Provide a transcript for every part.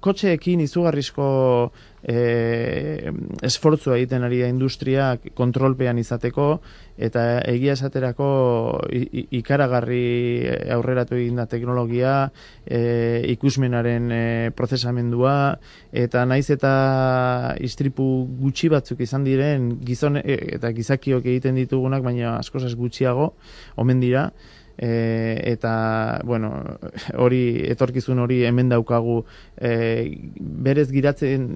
Kotxeekin izugarrizko e, esfortzua egiten ari da industriak kontrolpean izateko eta egia esaterako ikaragarri aurreratu egin da teknologia, e, ikusmenaren e, prozesamendua eta naiz eta istripu gutxi batzuk izan diren gizon e, eta gizakiok egiten ditugunak baina askozaz gutxiago omen dira e, eta bueno, hori etorkizun hori hemen daukagu e, berez giratzen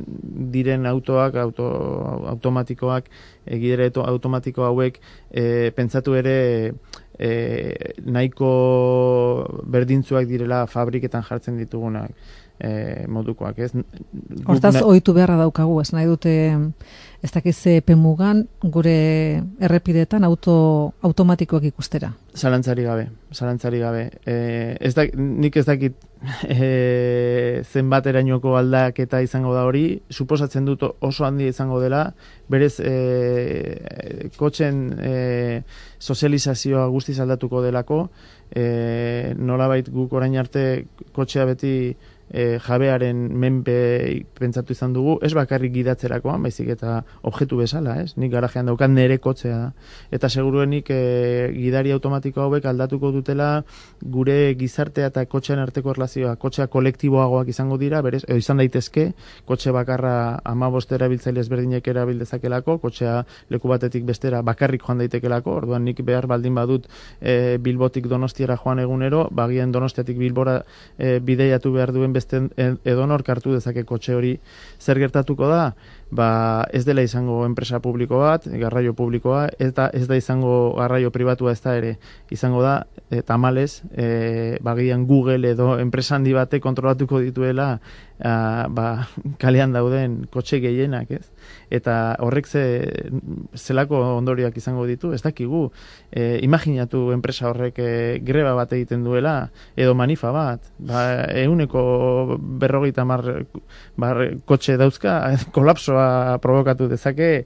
diren autoak auto, automatikoak egidere automatiko hauek e, pentsatu ere e, nahiko berdintzuak direla fabriketan jartzen ditugunak e, modukoak, ez? Hortaz, ohitu beharra daukagu, ez nahi dute ez dakiz pemugan gure errepidetan auto automatikoak ikustera. Zalantzari gabe, zalantzari gabe. E, ez da, nik ez dakit e, zenbat erainoko aldaketa izango da hori, suposatzen dut oso handia izango dela, berez e, kotxen e, sozializazioa guztiz aldatuko delako, e, nolabait guk orain arte kotxea beti e, jabearen menpe pentsatu izan dugu, ez bakarrik gidatzerakoan, baizik eta objektu bezala, ez? Nik garajean daukan nere kotzea da. Eta seguruenik e, gidari automatiko hauek aldatuko dutela gure gizartea eta kotxean arteko erlazioa, kotxea kolektiboagoak izango dira, berez, edo izan daitezke, kotxe bakarra ama bostera biltzaile ezberdinek erabildezakelako, kotxea leku batetik bestera bakarrik joan daitekelako, orduan nik behar baldin badut e, bilbotik donostiara joan egunero, bagien donostiatik bilbora e, bideiatu behar duen beste edonor kartu dezake kotxe hori zer gertatuko da ba ez dela izango enpresa publiko bat garraio publikoa eta ez da izango garraio pribatua ez da ere izango da e, tamales e, bagian Google edo enpresa handi bate kontrolatuko dituela a, ba, kalean dauden kotxe gehienak, ez? Eta horrek ze, zelako ondoriak izango ditu, ez dakigu. E, imaginatu enpresa horrek e, greba bat egiten duela, edo manifa bat, ba, euneko berrogeita mar, kotxe dauzka, kolapsoa provokatu dezake,